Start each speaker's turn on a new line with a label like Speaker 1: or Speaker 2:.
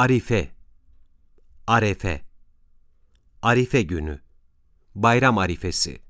Speaker 1: Arife, Arefe, Arife günü, Bayram arifesi,